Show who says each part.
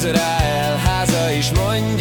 Speaker 1: Izrael háza is mondja